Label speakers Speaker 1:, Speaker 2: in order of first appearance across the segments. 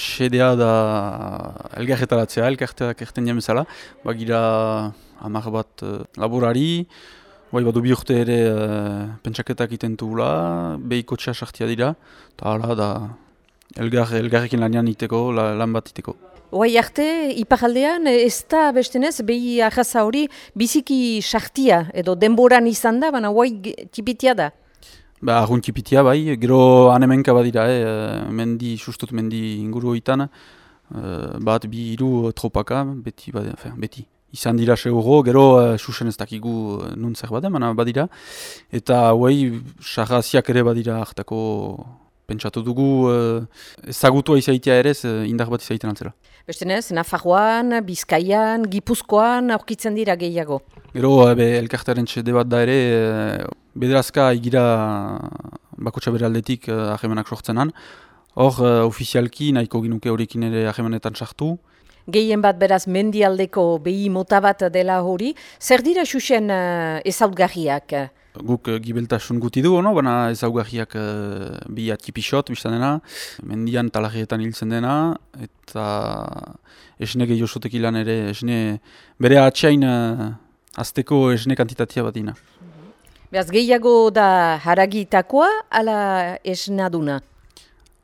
Speaker 1: sedea da elgarretaratzea, elkarteak erten jamezala. Bagira hamar bat uh, laborari, bai badu bi urte ere uh, pentsaketak itentu gula, behiko txea sartia dira, eta hala da elgar, elgarrekin lanian iteko, lan bat iteko.
Speaker 2: Oai arte, iparaldean, ez da bestenez, behi ahaza hori biziki sartia edo denboran izan da, baina oai tipitia da.
Speaker 1: Ba, argun tipitia bai, gero anemenka badira, eh, mendi, sustut mendi inguru oitan, eh, bat bi iru tropaka, beti, badi, fe, beti. Izan dira seguro, gero uh, susen ez dakigu nun zer baden, baina badira. Eta oai, sarraziak ere badira hartako pentsatu dugu uh, ezagutua izaitia ere indar bat izaiten altzera.
Speaker 2: Bestenez, Nafarroan, Bizkaian, Gipuzkoan aurkitzen dira gehiago?
Speaker 1: Gero, ebe, elkartaren txede bat da ere, bederazka egira bakotxa bere aldetik uh, ahemanak sortzenan. Hor, uh, ofizialki nahiko ginuke horrekin ere ahemanetan sartu.
Speaker 2: Gehien bat beraz mendialdeko behi mota bat dela hori, zer dira xuxen uh, ezautgarriak?
Speaker 1: Guk uh, gibeltasun guti du, no? baina ez augarriak uh, bi atipixot, biztan dena, mendian talagietan hiltzen dena, eta esne gehi osotek ilan ere, esne bere atxain uh, azteko esne kantitatia bat dina.
Speaker 2: Beaz gehiago da haragitakoa, ala esnaduna?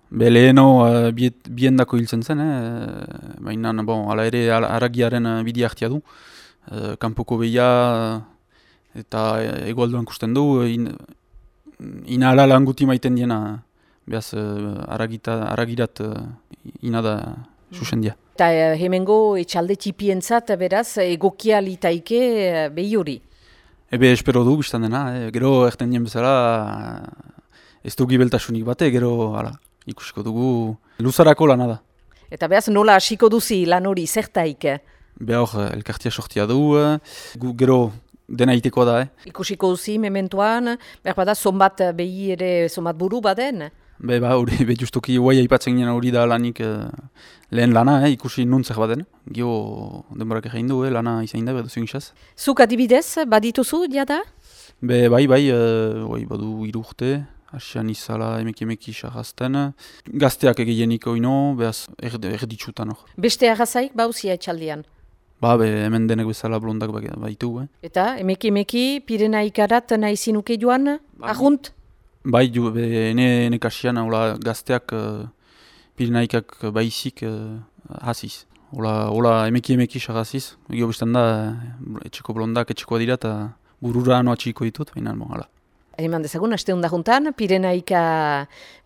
Speaker 1: Be leheno uh, bien dako hiltzen zen, eh? baina bon, ala ere haragiaren bidi hartia du. Uh, kanpoko behia, eta egualduan kusten du, in, ina ala lan guti maiten diena, behaz, uh, aragita, aragirat uh, ina da.
Speaker 2: Eta hemengo etxalde txipientzat, beraz, egokia litaike behi hori?
Speaker 1: Ebe espero du, biztan dena, eh? gero erten dien bezala, ez dugi beltasunik bate, gero ala, ikusiko dugu luzarako lana da.
Speaker 2: Eta behaz, nola hasiko duzi lan hori, zertaik?
Speaker 1: Behar, elkartia sortia du, gu, gero dena iteko da, eh?
Speaker 2: Ikusiko duzi, mementoan, behar bada, zonbat behi ere, zonbat buru baden?
Speaker 1: Be, ba, hori, be, justuki, guai aipatzen ginen hori da lanik eh, lehen lana, eh, ikusi nuntzak baden. Gio, denborak egin du, eh, lana izan da, bedu zuen isaz.
Speaker 2: Zuk adibidez, badituzu, jada?
Speaker 1: Be, bai, bai, eh, badu irurte, asian izala emek emeki sarrazten. Gazteak egienik oino, behaz, erditsutan hor.
Speaker 2: Beste arrazaik, bauzia etxaldian?
Speaker 1: Ba, be, hemen denek bezala blondak baitu, eh.
Speaker 2: Eta, emeki emeki, pirena ikarat nahi zinuke joan, bai. ahunt?
Speaker 1: Bai, ju, be, ene, ene kasian, hola, gazteak uh, pirenaikak baizik uh, hasiz. Hola, hola, emeki emeki sarraziz. Ego biztan da, etxeko blondak, etxeko dira, eta burura anoa txiko ditut, baina, bon, hala.
Speaker 2: Eman dezagun, aste hunda juntan, Pirenaika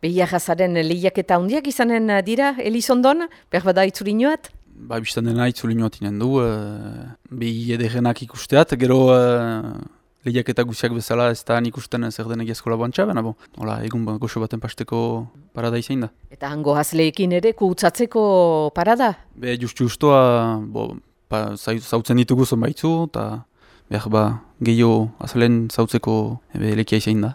Speaker 2: behia jazaren lehiaketa hundiak izanen dira, Elizondon, behar bada itzuri nioat?
Speaker 1: Ba, biztan dena itzuli inen du, uh, behi edegenak ikusteat, gero uh, lehiak eta guziak bezala ez da ikusten zer den egiazko laboantxa, baina bo, hola, egun goxo baten pasteko parada izan da.
Speaker 2: Eta hango hazleekin ere kutsatzeko parada?
Speaker 1: Be, justu justoa, bo, pa, zautzen ditugu zonbaitzu, eta behar ba, gehiago azalen zautzeko ebe lekia izan da.